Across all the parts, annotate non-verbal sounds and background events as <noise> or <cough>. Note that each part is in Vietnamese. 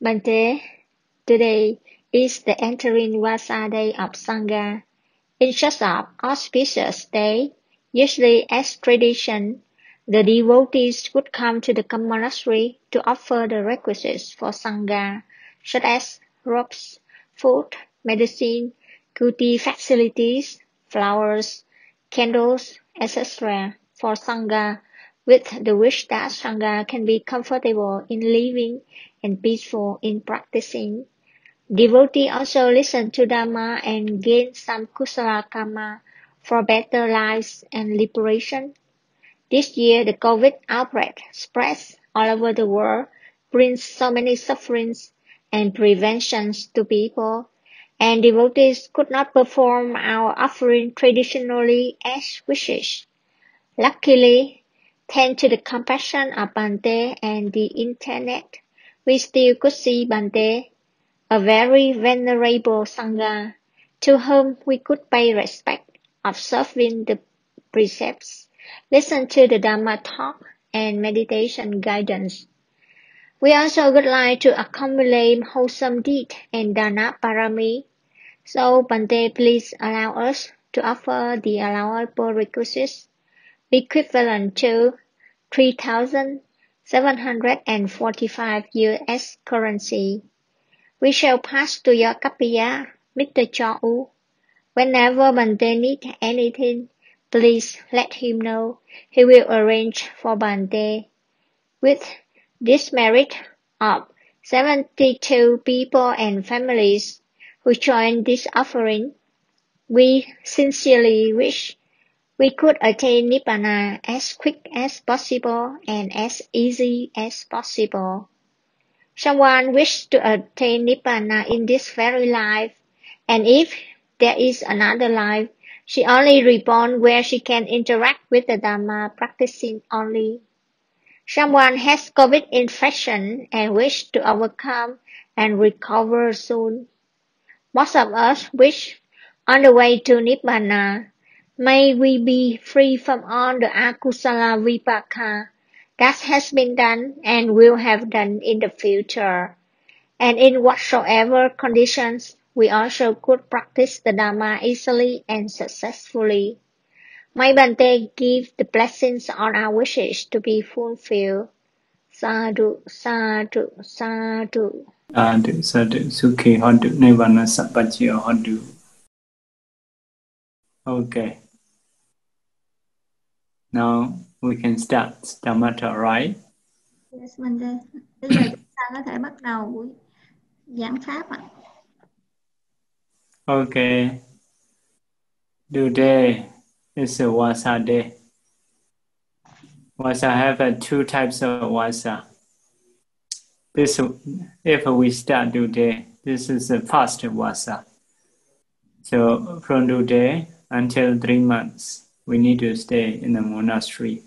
Bante, today is the entering Vasa day of Sangha. In such an auspicious day, usually as tradition, the devotees would come to the monastery to offer the requisites for Sangha, such as robes, food, medicine, kuti facilities, flowers, candles, etc. for Sangha with the wish that Sangha can be comfortable in living and peaceful in practicing. Devotee also listen to Dhamma and gain some kusala karma for better lives and liberation. This year, the COVID outbreak spreads all over the world, brings so many sufferings and preventions to people, and devotees could not perform our offering traditionally as wishes. Luckily, thanks to the compassion of Bante and the internet, we still could see Bante a very venerable Sangha, to whom we could pay respect, observing the precepts, listen to the Dhamma talk, and meditation guidance. We also would like to accumulate wholesome deed and dana parami. So Bante, please allow us to offer the allowable requisites equivalent to 3,745 US currency. We shall pass to your Kapiya, Mr. Chou. Whenever Bante needs anything, please let him know. He will arrange for Bante. With this merit of 72 people and families who join this offering, we sincerely wish we could attain Nibbana as quick as possible and as easy as possible. Someone wishes to attain Nibbana in this very life, and if there is another life, she only reborn where she can interact with the Dhamma practicing only. Someone has COVID infection and wish to overcome and recover soon. Most of us wish on the way to Nibbana. May we be free from all the akusala vipaka that has been done and will have done in the future. And in whatsoever conditions, we also could practice the Dhamma easily and successfully. May Bante give the blessings on our wishes to be fulfilled. Sadhu, sadhu, sadhu. Sadhu, sadhu, sukhi hodu, nirvana sappachya hodu. Okay. Now we can start the matter, right? Yes, mình đây. Bây giờ chúng ta có thể bắt đầu buổi giảng pháp ạ. Okay. Today is a wasa day. Wasa have uh, two types of wasa. This, if we start today, this is the first wasa. So from today until three months, we need to stay in the monastery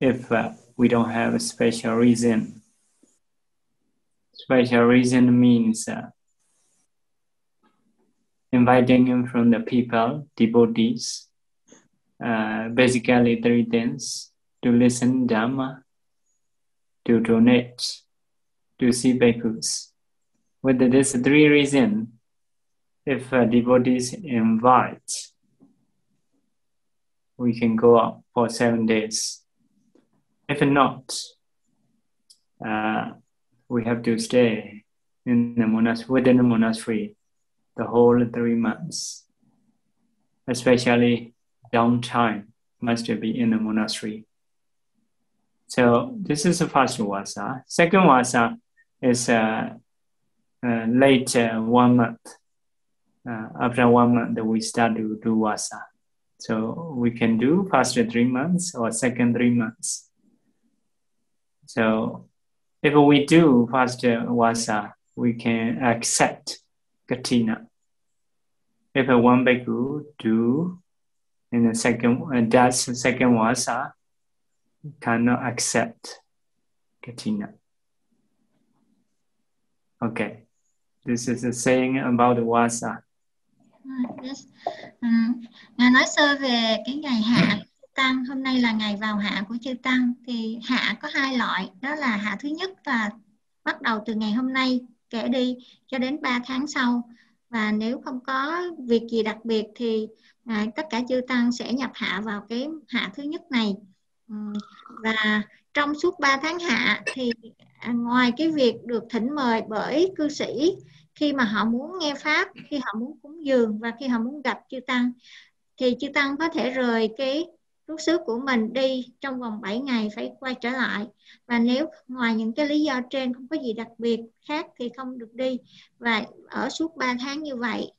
if uh, we don't have a special reason. Special reason means uh, inviting him from the people, devotees, uh, basically three things to listen Dhamma, to donate, to see bhikkhus. With this three reason, if uh, devotees invite we can go up for seven days. If not, uh, we have to stay in the monastery within the monastery the whole three months. Especially downtime must be in the monastery. So this is the first wasa. Second wasa is uh, uh, late one month. Uh, after one month, we start to do wasa. So we can do first three months or second three months. So if we do first wasa, we can accept katina. If one bhikkhu do in the second uh, does second wasa, cannot accept katina. Okay, this is a saying about the wasa. Yes. Um, nói sơ về cái ngày hạ tăng. Hôm nay là ngày vào hạ của chư tăng. Thì hạ có hai loại. Đó là hạ thứ nhất là bắt đầu từ ngày hôm nay kể đi cho đến 3 tháng sau. Và nếu không có việc gì đặc biệt thì à, tất cả chư tăng sẽ nhập hạ vào cái hạ thứ nhất này. Ừ. Và trong suốt 3 tháng hạ thì à, ngoài cái việc được thỉnh mời bởi cư sĩ khi mà họ muốn nghe pháp, khi họ muốn cúng dường và khi họ muốn gặp chư tăng, thì chư tăng có thể rời cái rút xứ của mình đi trong vòng 7 ngày phải quay trở lại. Và nếu ngoài những cái lý do trên không có gì đặc biệt khác thì không được đi. Và ở suốt 3 tháng như vậy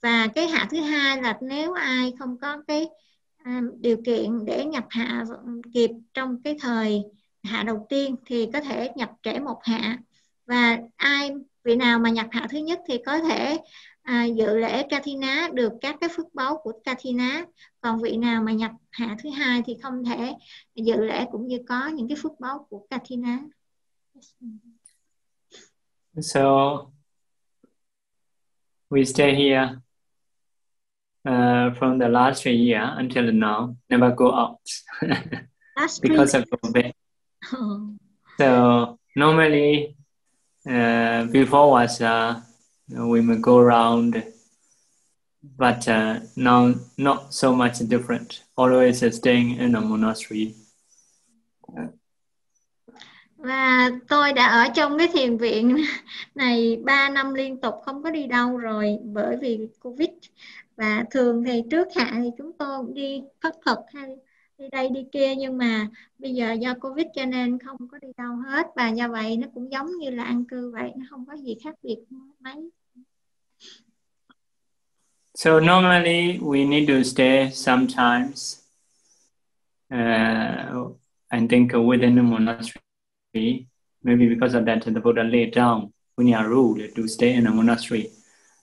và cái hạ thứ hai là nếu ai không có cái à, điều kiện để nhập hạ kịp trong cái thời hạ đầu tiên thì có thể nhập trễ một hạ. Và ai vị nào mà nhập hạ thứ nhất thì có thể à, dự lễ Kathina được các cái phước báu của Kathina. Còn vị nào mà nhập hạ thứ hai thì không thể dự lễ cũng như có những cái phước báu của Kathina. So we stay here uh, from the last year until now. Never go out. <laughs> Because of COVID. <laughs> Oh. So normally uh, before was uh, we may go around, but uh, now not so much different. Always staying in a monastery. Và tôi đã ở trong cái thiền viện <laughs> này 3 năm liên tục không có đi đâu rồi bởi vì Covid. Và thường thì trước hạ thì chúng tôi đi khất thực hay đi đây đi kia nhưng mà bây giờ do Covid cho nên không có đi đâu hết và do vậy nó cũng giống như là ăn cư vậy, nó không có gì khác biệt mấy. So normally we need to stay sometimes, uh, I think within the monastery. Maybe because of that, the Buddha laid down Punya rule to stay in a monastery.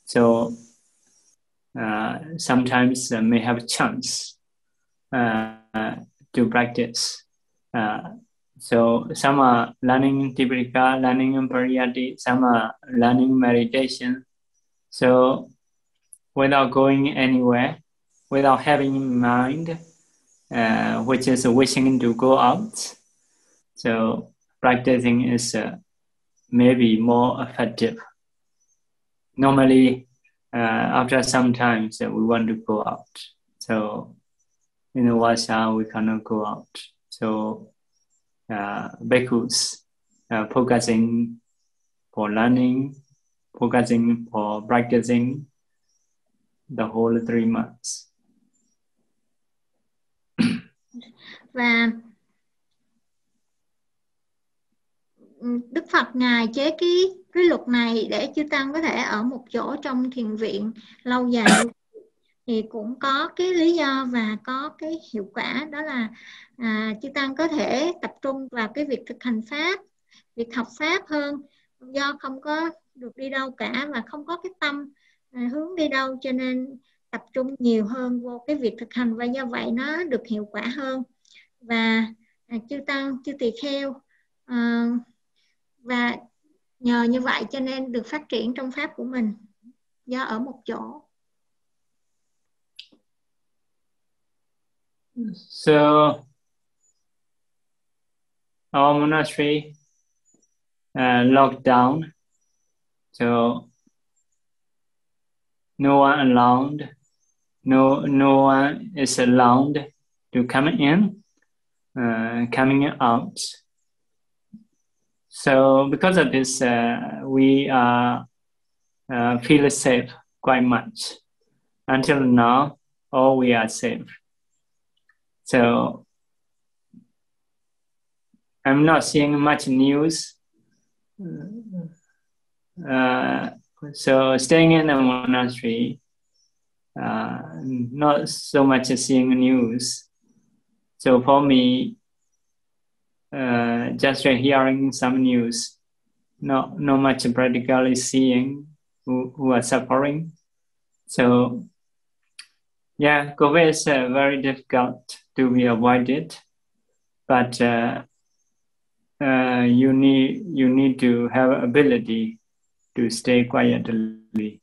So uh, sometimes uh, may have a chance uh, to practice. Uh, so some are learning Tipika, learning Pariyati, some are learning meditation. So without going anywhere, without having in mind, uh, which is wishing to go out. So practicing is uh, maybe more effective. Normally, uh, after some time, so we want to go out. So in the Vasa, we cannot go out. So uh, bhikkhus uh, focusing for learning, focusing for practicing the whole three months. <coughs> Và Đức Phật ngài chế cái cái luật này để chư tăng có thể ở một chỗ trong thiền viện lâu dài thì cũng có cái lý do và có cái hiệu quả đó là à, chư tăng có thể tập trung vào cái việc thực hành pháp việc học pháp hơn. Do không có được đi đâu cả và không có cái tâm À, hướng đi đâu cho nên tập trung nhiều hơn vô cái việc thực hành. Và do vậy nó được hiệu quả hơn. Và à, chư tăng chư tỳ kheo à, và nhờ như vậy cho nên được phát triển trong pháp của mình. Do ở một chỗ. So our monastery uh, locked down. So no one allowed, no no one is allowed to come in, uh, coming out. So because of this, uh, we are uh, feel safe quite much. Until now, all we are safe. So I'm not seeing much news. Uh, so staying in a monastery, uh, not so much seeing news. So for me, uh, just hearing some news, not not much practically seeing who, who are suffering. So yeah, COVID is uh, very difficult to be avoided, but uh, uh, you need you need to have ability to stay quietly.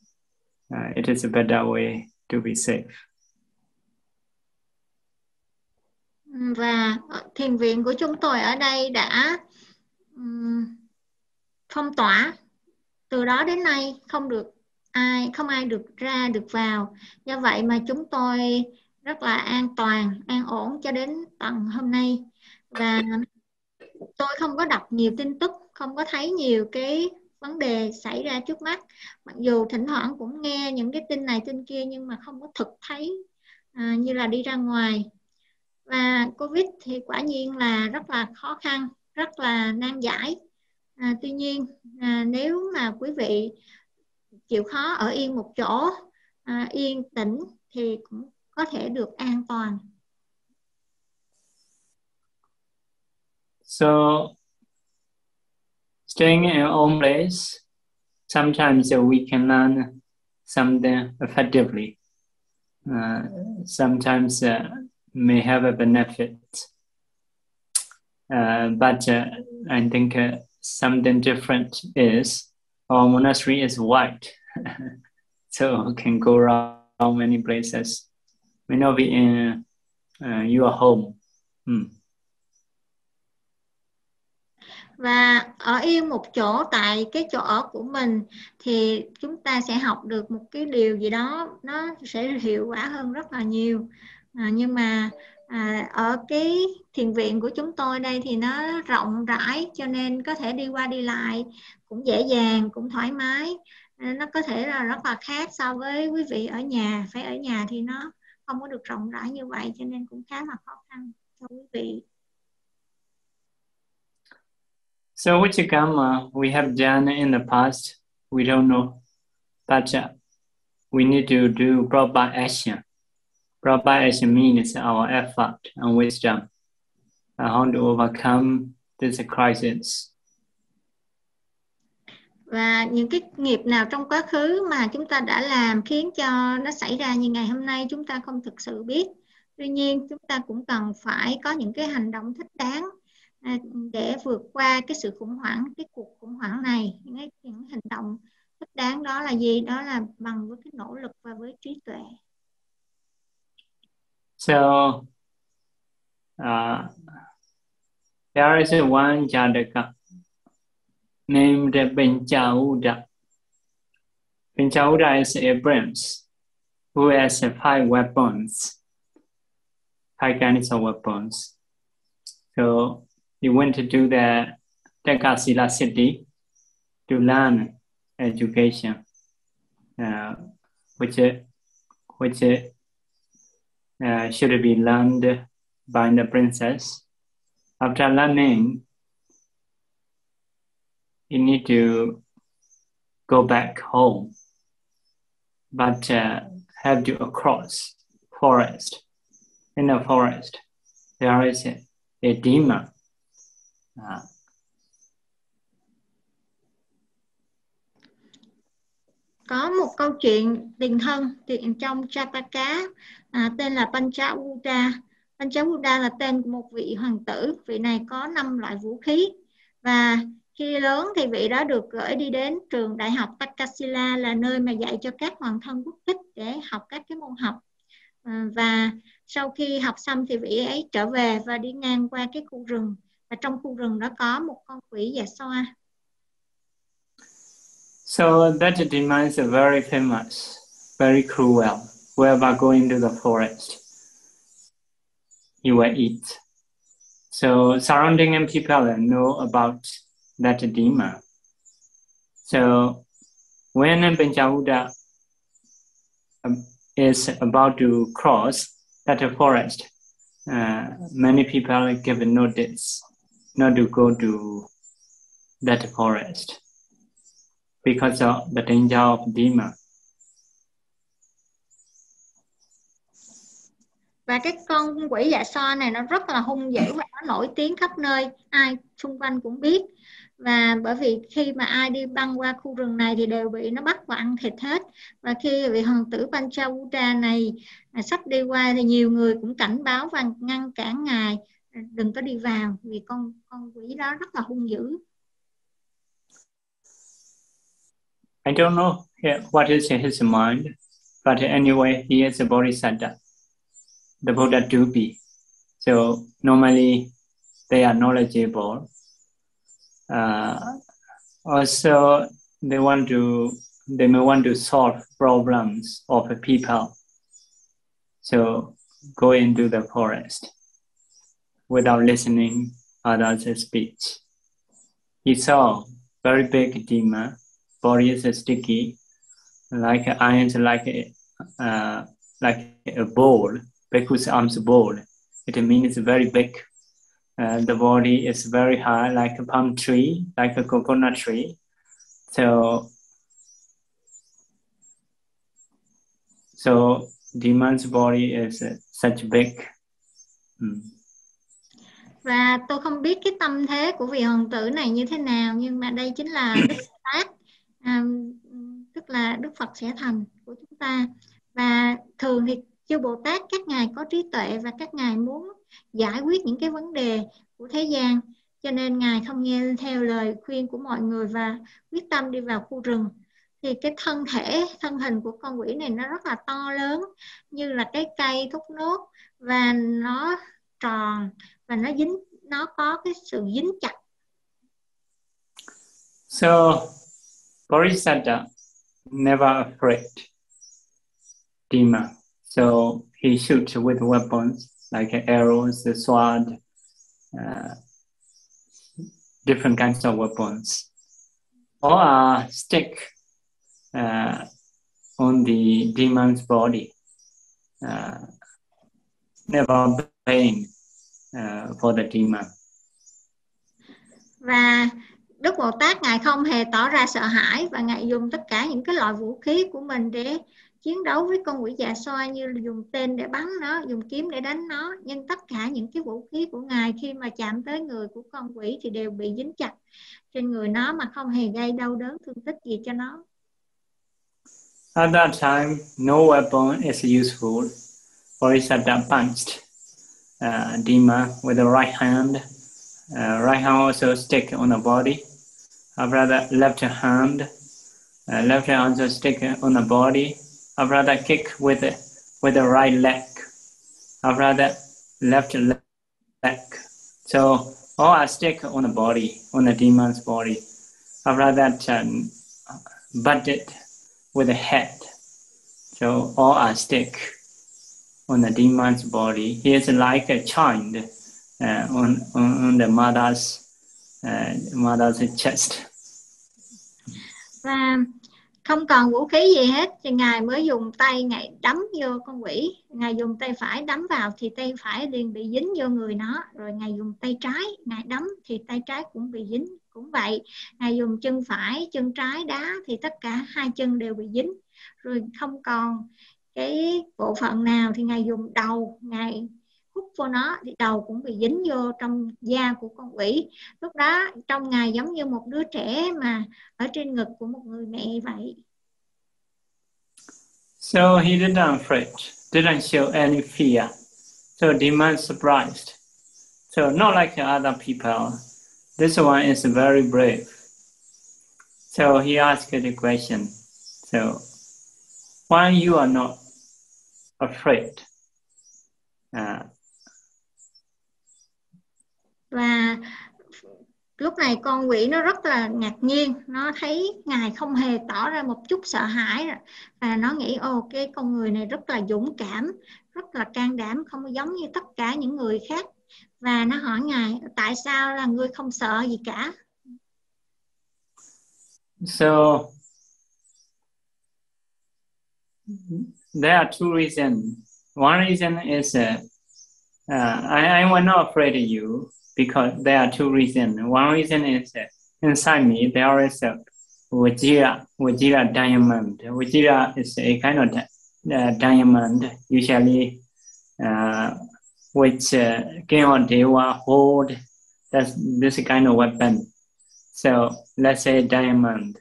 Uh, it is a better way to be safe. Và thiền viện của chúng tôi ở đây đã um, phong tỏa từ đó đến nay không được ai không ai được ra được vào. Do vậy mà chúng tôi rất là an toàn an ổn cho đến tận hôm nay. Và tôi không có đọc nhiều tin tức không có thấy nhiều cái vấn đề xảy ra trước mắt. Mặc dù thỉnh thoảng cũng nghe những cái tin này tin kia nhưng mà không có thực thấy à, như là đi ra ngoài. Và covid thì quả nhiên là rất là khó khăn rất là nan giải. À, tuy nhiên à, nếu mà quý vị chịu khó ở yên một chỗ à, yên tĩnh thì cũng có thể được an toàn. So staying in our own place sometimes we can learn something effectively. Uh, sometimes uh, may have a benefit. Uh, but uh, I think uh, something different is our monastery is white, so can go around many places. May not be in uh, uh your home. Hmm. Và ở yên một chỗ tại cái chỗ ở của mình thì chúng ta sẽ học được một cái điều gì đó nó sẽ hiệu quả hơn rất là nhiều. À, nhưng mà à, ở cái thiền viện của chúng tôi đây thì nó rộng rãi cho nên có thể đi qua đi lại cũng dễ dàng cũng thoải mái Ờ, nó có thể là rất là khác so với quý vị ở nhà. Phải ở nhà thì nó không có được rộng rãi như vậy cho nên cũng khá là khó khăn cho quý vị. So which uh, karma we have done in the past, we don't know, but uh, we need to do proper action. Proper action means our effort and wisdom. And how to overcome this crisis. Và những cái nghiệp nào trong quá khứ mà chúng ta đã làm khiến cho nó xảy ra như ngày hôm nay chúng ta không thực sự biết. Tuy nhiên chúng ta cũng cần phải có những cái hành động thích đáng à, để vượt qua cái sự khủng hoảng, cái cuộc khủng hoảng này. Những, cái, những hành động thích đáng đó là gì? Đó là bằng với cái nỗ lực và với trí tuệ. So uh, there is one Jataka named Benjauda. Benjauda is a prince who has five weapons, five kinds of weapons. So he went to the Takasila city to learn education, uh, which which uh, should be learned by the princess. After learning, you need to go back home, but uh, have to across forest. In the forest, there is a, a demon. Uh, có một câu chuyện tiền thân tiền trong Chataka à, tên là Panchauda. Panchauda là tên của một vị hoàng tử. Vị này có năm loại vũ khí và khi lớn thì vị đó được gửi đi đến trường đại học Takasila là nơi mà dạy cho các hoàng thân quốc thích để học các cái môn học. Ờ, và sau khi học xong thì vị ấy trở về và đi ngang qua cái khu rừng và trong khu rừng đó có một con quỷ dạ xoa So that demon is very famous, very cruel. Whoever going to the forest, You will eat. So surrounding people know about that demon. So when Benjauda um, is about to cross that forest, uh, many people give notice not to go to that forest. because of the danger of demon. Và cái con quỷ dạ so này nó rất là hung dữ và nó nổi tiếng khắp nơi, ai xung quanh cũng biết. Và bởi vì khi mà ai đi băng qua khu rừng này thì đều bị nó bắt và ăn thịt hết. Và khi vị hoàng tử Panchavutra này sắp đi qua thì nhiều người cũng cảnh báo và ngăn cản ngài đừng có đi vào vì con con quỷ đó rất là hung dữ. I don't know what is in his mind, but anyway, he is a bodhisattva, the Buddha to be. So normally they are knowledgeable. Uh, Also, they want to they may want to solve problems of people. So go into the forest without listening others' speech. He saw very big demon, body is sticky, like iron, like a, uh, like a bowl, Bhikkhu's arms bold, It means very big. Uh, the body is very high, like a palm tree, like a coconut tree. So, so demon's body is such big. Mm. Và tôi không biết cái tâm thế của vị hoàng tử này như thế nào, nhưng mà đây chính là Đức Phật, um, à, tức là Đức Phật sẽ thành của chúng ta. Và thường thì chư Bồ Tát, các ngài có trí tuệ và các ngài muốn giải quyết những cái vấn đề của thế gian. Cho nên ngài không nghe theo lời khuyên của mọi người và quyết tâm đi vào khu rừng. Thì cái thân thể, thân hình của con quỷ này nó rất là to lớn, như là cái cây thúc nốt, và nó tròn và nó dính, nó có cái sự dính chặt. So, Bodhisattva never afraid demon so he shoots with weapons like arrows, the sword, uh, different kinds of weapons, or a stick uh, on the demon's body, uh, never pain uh, for the demon. Và Đức Bồ Tát ngài không hề tỏ ra sợ hãi và ngài dùng tất cả những cái loại vũ khí của mình để chiến đấu với con quỷ dạ xoa như dùng tên để bắn nó dùng kiếm để đánh nó nhưng tất cả những cái vũ khí của ngài khi mà chạm tới người của con quỷ thì đều bị dính chặt trên người nó mà không hề gây đau đớn thương tích gì cho nó At that time, no weapon is useful. for Bodhisattva punched uh, Dima with the right hand. Uh, right hand also stick on the body. After rather, left hand, uh, left hand also stick on the body. I'd rather kick with the, with the right leg. I'd rather left leg. So all I stick on the body, on the demon's body. I'd rather um, butt it with the head. So all I stick on the demon's body. He is like a child uh, on, on, on the mother's uh, mother's chest. Um, không còn vũ khí gì hết, thì ngài mới dùng tay ngài đấm vô con quỷ. Ngài dùng tay phải đấm vào thì tay phải liền bị dính vô người nó. Rồi ngài dùng tay trái, ngài đấm thì tay trái cũng bị dính, cũng vậy. Ngài dùng chân phải, chân trái đá thì tất cả hai chân đều bị dính. Rồi không còn cái bộ phận nào thì ngài dùng đầu, ngài hút vô nó thì đầu cũng bị dính vô trong da của con quỷ lúc đó trong ngài giống như một đứa trẻ mà ở trên ngực của một người mẹ vậy So he didn't afraid, didn't show any fear. So demon surprised. So not like the other people. This one is very brave. So he asked the question. So why you are not afraid? Uh, và lúc này con quỷ nó rất là ngạc nhiên. Nó thấy ngài không hề tỏ ra một chút sợ hãi. Và nó nghĩ ồ cái con người này rất là dũng cảm rất là can đảm không giống như tất cả những người khác. Và nó hỏi ngài tại sao là ngươi không sợ gì cả? So there are two reasons. One reason is uh, uh, I, I was not afraid of you. Because there are two reasons. One reason is inside me there is a Vajira, Vajira diamond. Vajira is a kind of uh, diamond, usually uh, which uh, King or Deva hold that's this kind of weapon. So let's say diamond.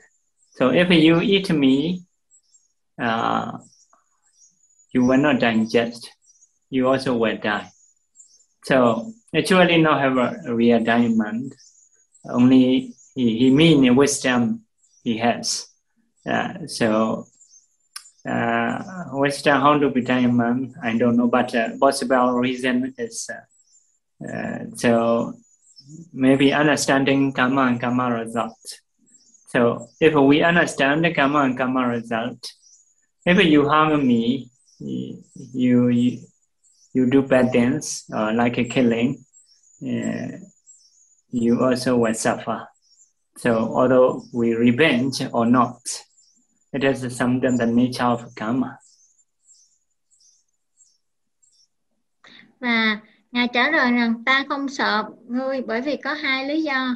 So if you eat me, uh, you will not digest. You also will die. So naturally not have a real diamond. Only he, he mean wisdom he has. Uh, so uh, wisdom how to be diamond, I don't know, but uh, possible reason is uh, uh, so maybe understanding karma and karma result. So if we understand the karma and karma result, if you harm me, you you, you do bad things uh, like a killing, uh, you also will suffer. So although we revenge or not, it is something the nature of karma. Và Ngài trả lời rằng ta không sợ ngươi bởi vì có hai lý do.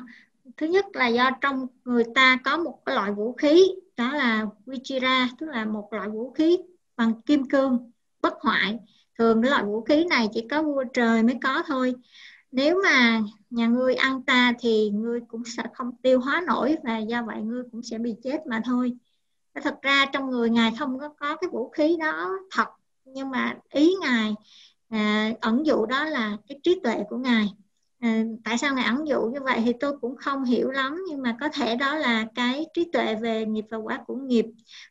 Thứ nhất là do trong người ta có một loại vũ khí, đó là Vichira, tức là một loại vũ khí bằng kim cương, bất hoại. Thường cái loại vũ khí này chỉ có vua trời mới có thôi. Nếu mà nhà ngươi ăn ta thì ngươi cũng sẽ không tiêu hóa nổi và do vậy ngươi cũng sẽ bị chết mà thôi. Thật ra trong người Ngài không có, có cái vũ khí đó thật nhưng mà ý Ngài à, ẩn dụ đó là cái trí tuệ của ngài à, tại sao ngài ẩn dụ như vậy thì tôi cũng không hiểu lắm nhưng mà có thể đó là cái trí tuệ về nghiệp và quả của nghiệp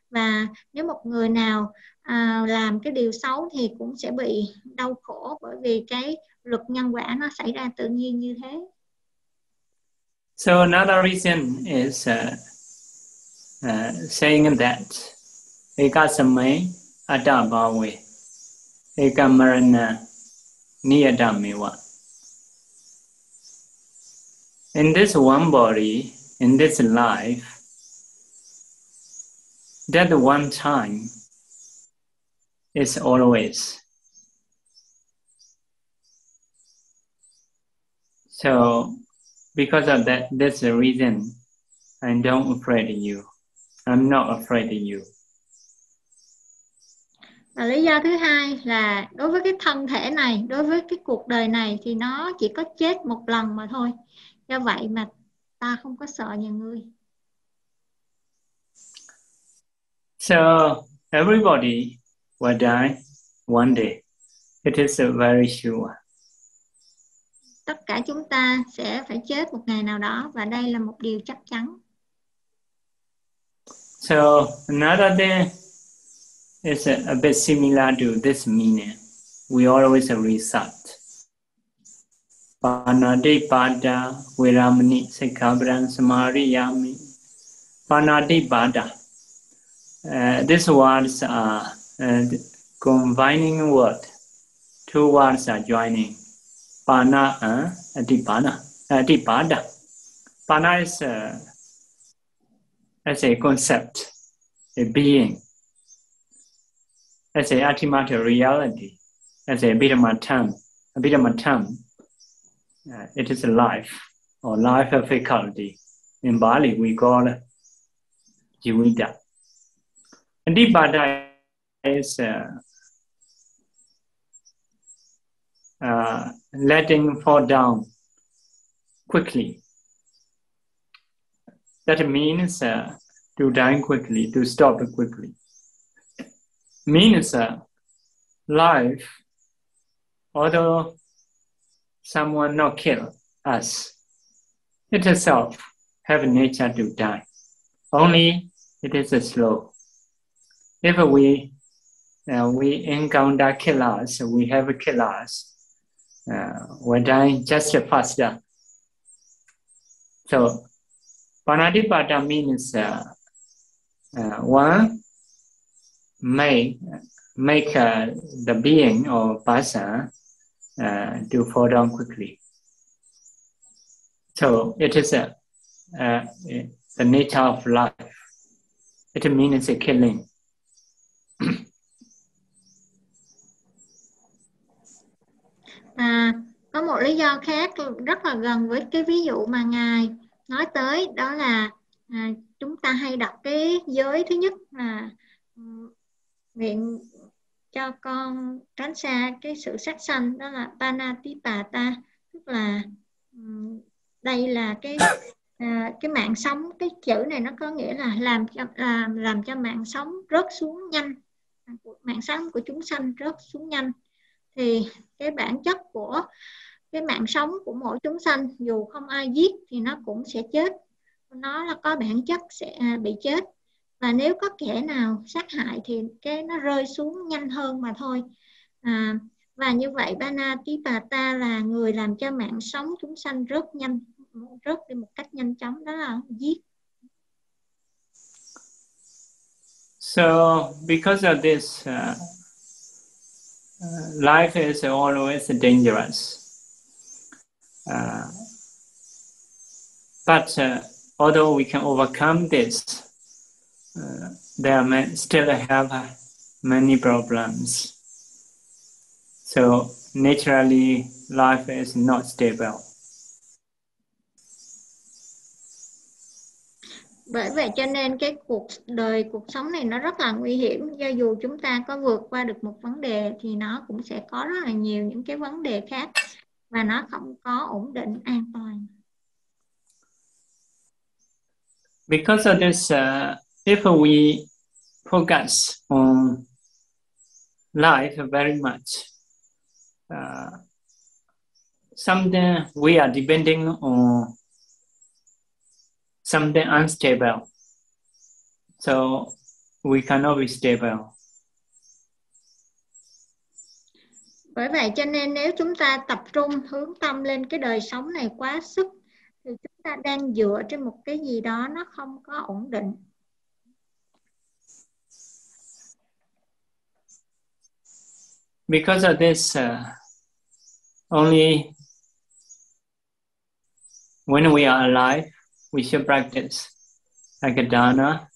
và nếu một người nào à, làm cái điều xấu thì cũng sẽ bị đau khổ bởi vì cái luật nhân quả nó xảy ra tự nhiên như thế So another reason is uh, uh, saying that ekasame atabhawe ekamarana niyadameva. In this one body, in this life, that one time is always. So, because of that, that's the reason I don't afraid of you. I'm not afraid of you. và lý do thứ hai là đối với cái thân thể này đối với cái cuộc đời này thì nó chỉ có chết một lần mà thôi do vậy mà ta không có sợ nhà ngươi so everybody will die one day it is very sure tất cả chúng ta sẽ phải chết một ngày nào đó và đây là một điều chắc chắn so another day It's a, a bit similar to this meaning. We always recite. Panati Pada Viramani Sikhabran Samariyami. Panati Pada. Uh, these words are uh, combining word. Two words are joining. Pana and uh, Adipana. Adipada. Pana is uh, as a concept, a being as a ultimate reality, as a Abhidhamma term. Abhidhamma term, uh, it is a life or life of faculty. In Bali, we call it Jivita. And Dipada is uh, uh, letting fall down quickly. That means uh, to die quickly, to stop quickly means that life, although someone not kill us, it itself have nature to die. Only it is slow. If we uh, we encounter killers, we have killers, uh, we die just faster. So, Panadipata means uh, uh, one make make uh, the being or person uh, to fall down quickly. So it is a, uh, the nature of life. It means a killing. <clears throat> à, có một lý do khác rất là gần với cái ví dụ mà ngài nói tới đó là à, chúng ta hay đọc cái giới thứ nhất là ừ, nguyện cho con tránh xa cái sự sát sanh đó là panatipata tức là ừ, đây là cái à, cái mạng sống. Cái chữ này nó có nghĩa là làm cho làm làm cho mạng sống rớt xuống nhanh mạng sống của chúng sanh rớt xuống nhanh thì cái bản chất của cái mạng sống của mỗi chúng sanh dù không ai giết thì nó cũng sẽ chết. Nó là có bản chất sẽ à, bị chết. Và nếu có kẻ nào sát hại thì cái nó rơi xuống nhanh hơn mà thôi. À, và như vậy Bana Tipata là người làm cho mạng sống chúng sanh rất nhanh rớt đi một cách nhanh chóng đó là giết. So because of this, uh, life is always dangerous. Uh, but uh, although we can overcome this, uh, there may still have many problems. So naturally, life is not stable. Bởi vậy cho nên cái cuộc đời cuộc sống này nó rất là nguy hiểm. Do dù chúng ta có vượt qua được một vấn đề thì nó cũng sẽ có rất là nhiều những cái vấn đề khác và nó không có ổn định an toàn. Because of this uh, if we focus on life very much uh, something uh, we are depending on something unstable. So we cannot be stable. Bởi vậy cho nên nếu chúng ta tập trung hướng tâm lên cái đời sống này quá sức thì chúng ta đang dựa trên một cái gì đó nó không có ổn định. Because of this, uh, only when we are alive, we should practice like dana,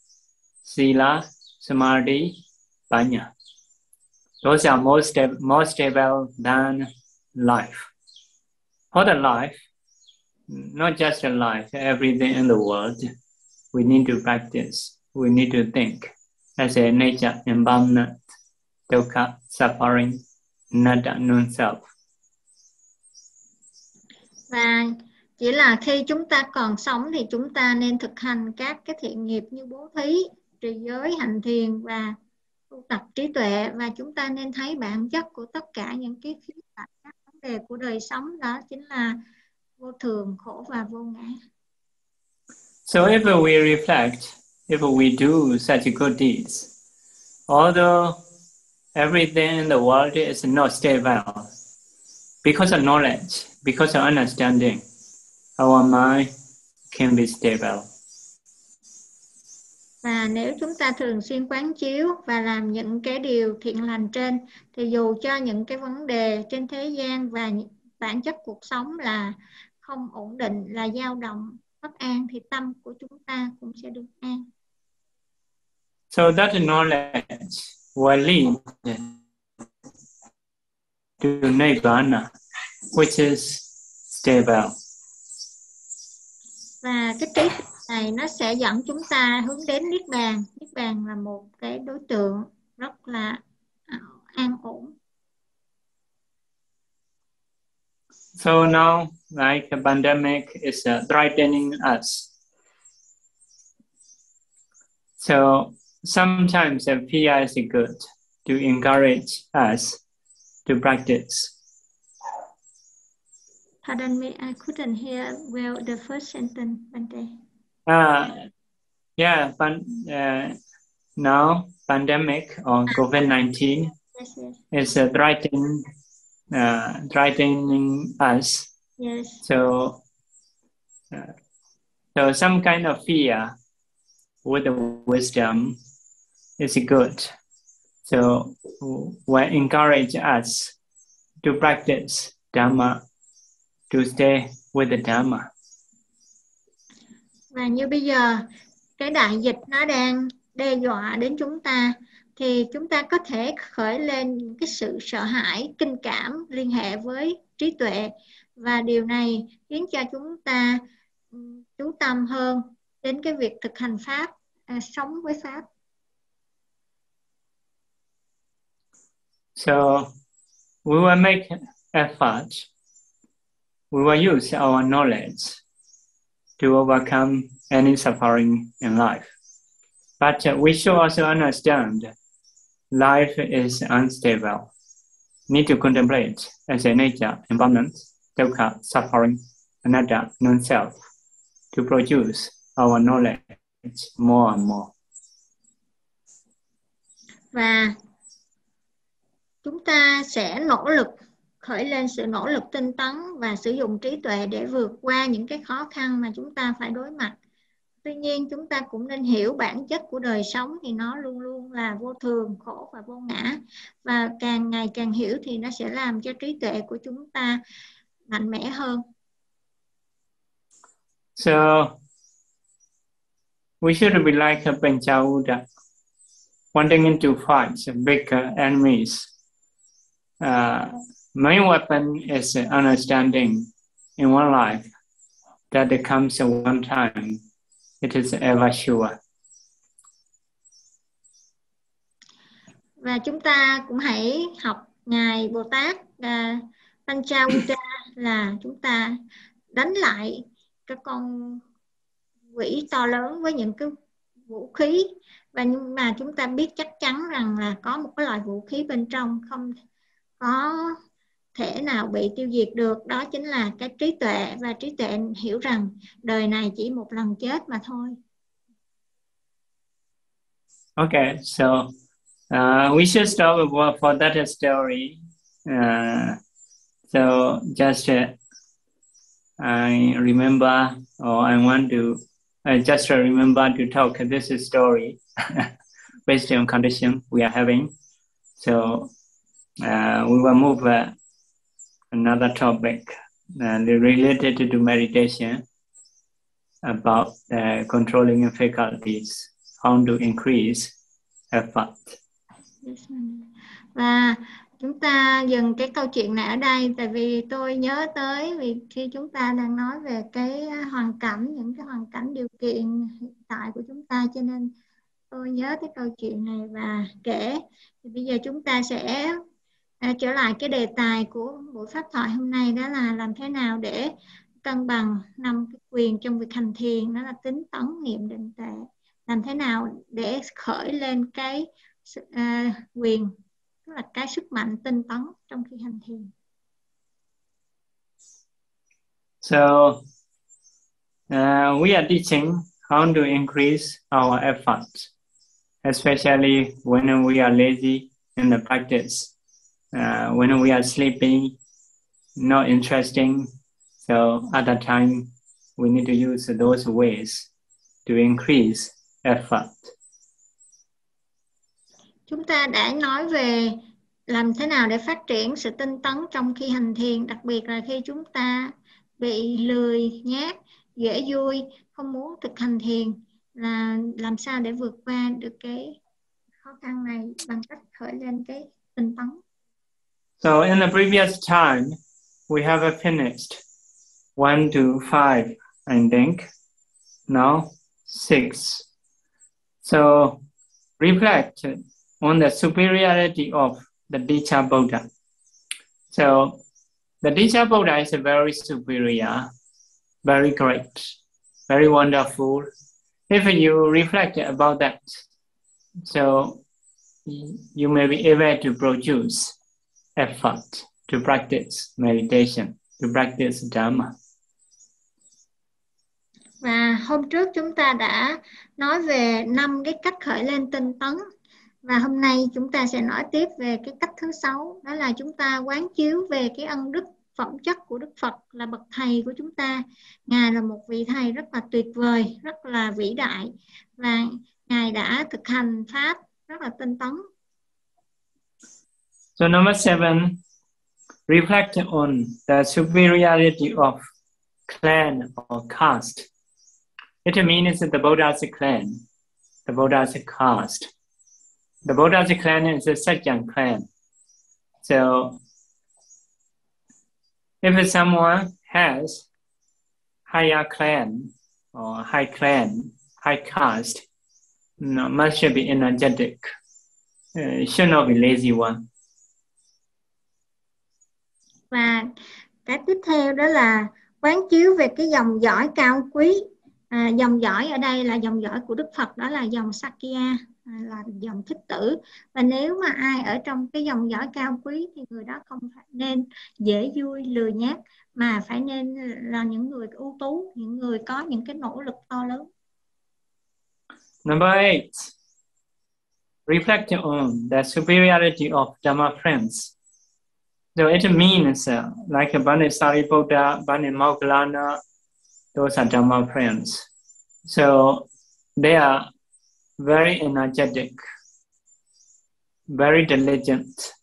sila, samadhi, panya. Those are more, sta- more stable than life. For the life, not just a life, everything in the world, we need to practice. We need to think as a nature impermanent, dukkha, suffering, nada, non-self. Và chỉ là khi chúng ta còn sống thì chúng ta nên thực hành các cái thiện nghiệp như bố thí trì giới hành thiền và tu tập trí tuệ. Và chúng ta nên thấy bản chất của tất cả những cái khía cạnh các vấn đề của đời sống đó chính là vô thường khổ và vô ngã. So if we reflect, if we do such good deeds, although everything in the world is not stable, because of knowledge, because of understanding, our mind can be stable. và nếu chúng ta thường xuyên quán chiếu và làm những cái điều thiện lành trên thì dù cho những cái vấn đề trên thế gian và bản chất cuộc sống là không ổn định là dao động bất an thì tâm của chúng ta cũng sẽ được an So that knowledge will lead to Nibbana, which is stable và cái trí tuệ này nó sẽ dẫn chúng ta hướng đến niết bàn niết bàn là một cái đối tượng rất là à, an ổn So now, like the pandemic is uh, threatening us. So sometimes the fear is good to encourage us to practice. Pardon me, I couldn't hear well the first sentence, Bante. Uh, yeah, but uh, now pandemic or COVID nineteen Yes, yes, is uh, threatening uh, threatening us. yes. So, uh, so some kind of fear with the wisdom is good. So, will encourage us to practice Dhamma, to stay with the Dhamma. Và như bây giờ cái đại dịch nó đang đe dọa đến chúng ta thì chúng ta có thể khởi lên cái sự sợ hãi, kinh cảm liên hệ với trí tuệ và điều này khiến cho chúng ta chú tâm hơn đến cái việc thực hành pháp, à, sống với pháp. So, we will make effort. We will use our knowledge to overcome any suffering in life. But we should also understand life is unstable. Need to contemplate as a nature, environment, dukkha, suffering, another, non-self, to produce our knowledge more and more. và chúng ta sẽ nỗ lực khởi lên sự nỗ lực tinh tấn và sử dụng trí tuệ để vượt qua những cái khó khăn mà chúng ta phải đối mặt. Tuy nhiên chúng ta cũng nên hiểu bản chất của đời sống thì nó luôn luôn là vô thường khổ và vô ngã. Và càng ngày càng hiểu thì nó sẽ làm cho trí tuệ của chúng ta mạnh mẽ hơn. So we should be like a Panchauda wanting into fights big bigger enemies. Uh, main weapon is understanding in one life that it comes at one time It is ever sure. Và chúng ta cũng hãy học ngài Bồ Tát à, uh, Panchauta là chúng ta đánh lại các con quỷ to lớn với những cái vũ khí và nhưng mà chúng ta biết chắc chắn rằng là có một cái loại vũ khí bên trong không có thể nào bị tiêu diệt được đó chính là cái trí tuệ và trí tuệ hiểu rằng đời này chỉ một lần chết mà thôi. Okay, so uh, we should stop for that story. Uh, so just uh, I remember, or I want to, I just remember to talk this story <laughs> based on condition we are having. So uh, we will move uh, another topic uh, related to meditation about uh, controlling faculties, how to increase effort. Và chúng ta dừng cái câu chuyện này ở đây tại vì tôi nhớ tới vì khi chúng ta đang nói về cái hoàn cảnh những cái hoàn cảnh điều kiện hiện tại của chúng ta cho nên tôi nhớ cái câu chuyện này và kể thì bây giờ chúng ta sẽ à, trở lại cái đề tài của buổi pháp thoại hôm nay đó là làm thế nào để cân bằng năm cái quyền trong việc hành thiền đó là tính tấn niệm định tệ. Làm thế nào để khởi lên cái uh, quyền tức là cái sức mạnh tinh tấn trong khi hành thiền. So uh, we are teaching how to increase our efforts especially when we are lazy in the practice uh, when we are sleeping, not interesting. So at that time, we need to use those ways to increase effort. Chúng ta đã nói về làm thế nào để phát triển sự tinh tấn trong khi hành thiền, đặc biệt là khi chúng ta bị lười nhát, dễ vui, không muốn thực hành thiền là làm sao để vượt qua được cái khó khăn này bằng cách khởi lên cái tinh tấn. So in the previous time, we have finished one to five, I think. Now six. So reflect on the superiority of the Dicha Buddha. So the Dicha Buddha is very superior, very great, very wonderful. If you reflect about that, so you may be able to produce effort to practice meditation, to practice Dharma. Và hôm trước chúng ta đã nói về năm cái cách khởi lên tinh tấn và hôm nay chúng ta sẽ nói tiếp về cái cách thứ sáu đó là chúng ta quán chiếu về cái ân đức phẩm chất của Đức Phật là bậc thầy của chúng ta. Ngài là một vị thầy rất là tuyệt vời, rất là vĩ đại và ngài đã thực hành pháp rất là tinh tấn So number seven, reflect on the superiority of clan or caste. It means the Buddha's clan, the Buddha's caste. The Buddha's clan is a Sajjan clan. So if someone has higher clan or high clan, high caste, no, must be energetic. Uh, should not be lazy one. Và cái tiếp theo đó là quán chiếu về cái dòng dõi cao quý. À, dòng dõi ở đây là dòng dõi của Đức Phật đó là dòng Sakya à, là dòng thích tử. Và nếu mà ai ở trong cái dòng dõi cao quý thì người đó không phải nên dễ vui lười nhác mà phải nên là những người ưu tú những người có những cái nỗ lực to lớn. Number eight, reflect on the superiority of Dharma friends. So it means uh, like Bani Sariputta, Bani Moggallana, those are Dhamma friends. So they are very energetic, very diligent.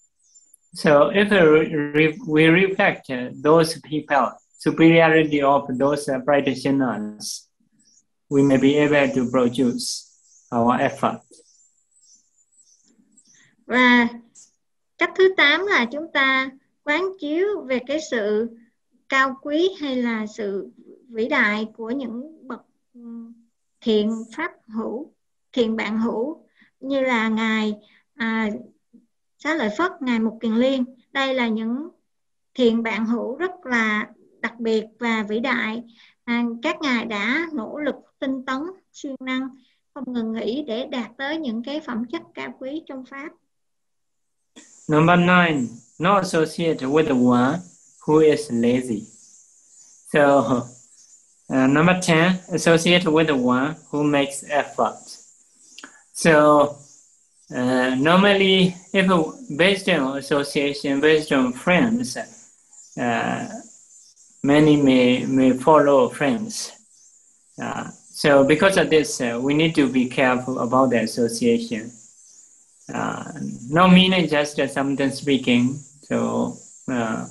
So if we reflect those people, superiority of those practitioners, we may be able to produce our effort. Và cách thứ tám là chúng ta quán chiếu về cái sự cao quý hay là sự vĩ đại của những bậc thiện pháp hữu thiện bạn hữu. Như là ngài à, xá lợi phất ngài mục kiền liên. Đây là những thiện bạn hữu rất là đặc biệt và vĩ đại. À, các ngài đã nỗ lực tinh tấn siêng năng không ngừng nghỉ để đạt tới những cái phẩm chất cao quý trong pháp. Number nine, not associate with the one who is lazy. So, <laughs> uh, number 10, associate with the one who makes effort. So, uh, normally, if based on association, based on friends, uh, many may, may follow friends. Uh, so, because of this, uh, we need to be careful about the association. Uh, no meaning just something speaking. So, uh,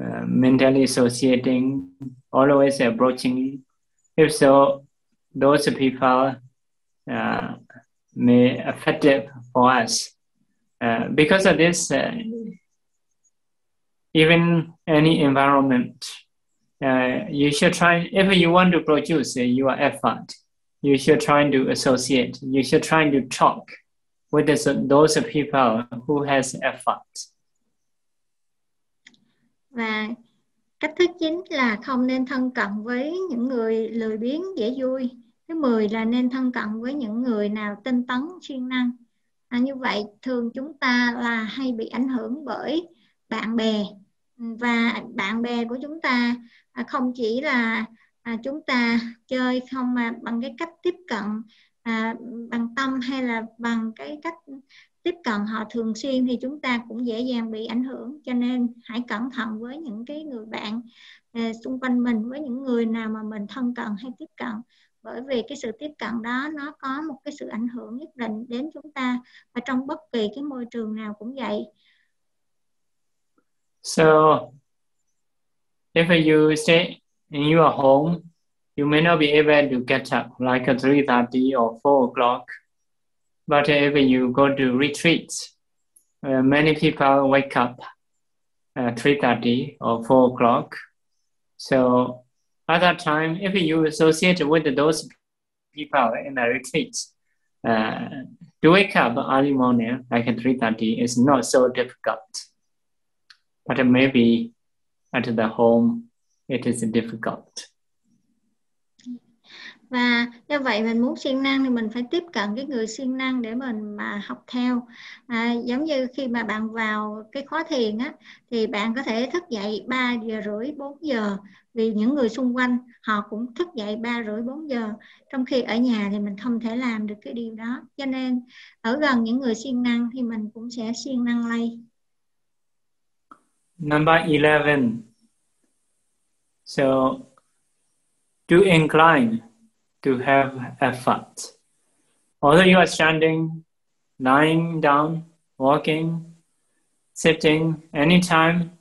uh, mentally associating, always approaching. If so, those people uh, may effective for us. Uh, because of this, uh, even any environment, uh, you should try, if you want to produce your effort, you should try to associate, you should try to talk with those people who has effort. Và cách thứ chín là không nên thân cận với những người lười biếng dễ vui. Thứ 10 là nên thân cận với những người nào tinh tấn siêng năng. À, như vậy thường chúng ta là hay bị ảnh hưởng bởi bạn bè. Và bạn bè của chúng ta à, không chỉ là à, chúng ta chơi không mà bằng cái cách tiếp cận à, bằng tâm hay là bằng cái cách tiếp cận họ thường xuyên thì chúng ta cũng dễ dàng bị ảnh hưởng cho nên hãy cẩn thận với những cái người bạn à, xung quanh mình với những người nào mà mình thân cận hay tiếp cận bởi vì cái sự tiếp cận đó nó có một cái sự ảnh hưởng nhất định đến chúng ta và trong bất kỳ cái môi trường nào cũng vậy. So if you stay in your home, you may not be able to get up like at 3.30 or 4 o'clock. But if you go to retreat, uh, many people wake up at 3.30 or 4 o'clock. So At that time, if you associate with those people in the retreat, uh, to wake up early morning, like at 3.30, is not so difficult. But maybe at the home, it is difficult. Và do vậy mình muốn siêng năng thì mình phải tiếp cận cái người siêng năng để mình mà học theo. À, giống như khi mà bạn vào cái khóa thiền á thì bạn có thể thức dậy 3 giờ rưỡi 4 giờ. Vì những người xung quanh họ cũng thức dậy 3 rưỡi 4 giờ. Trong khi ở nhà thì mình không thể làm được cái điều đó. Cho nên ở gần những người siêng năng thì mình cũng sẽ siêng năng lây. Number 11 So to incline. To have effort. Although you are standing, lying down, walking, sitting, anytime,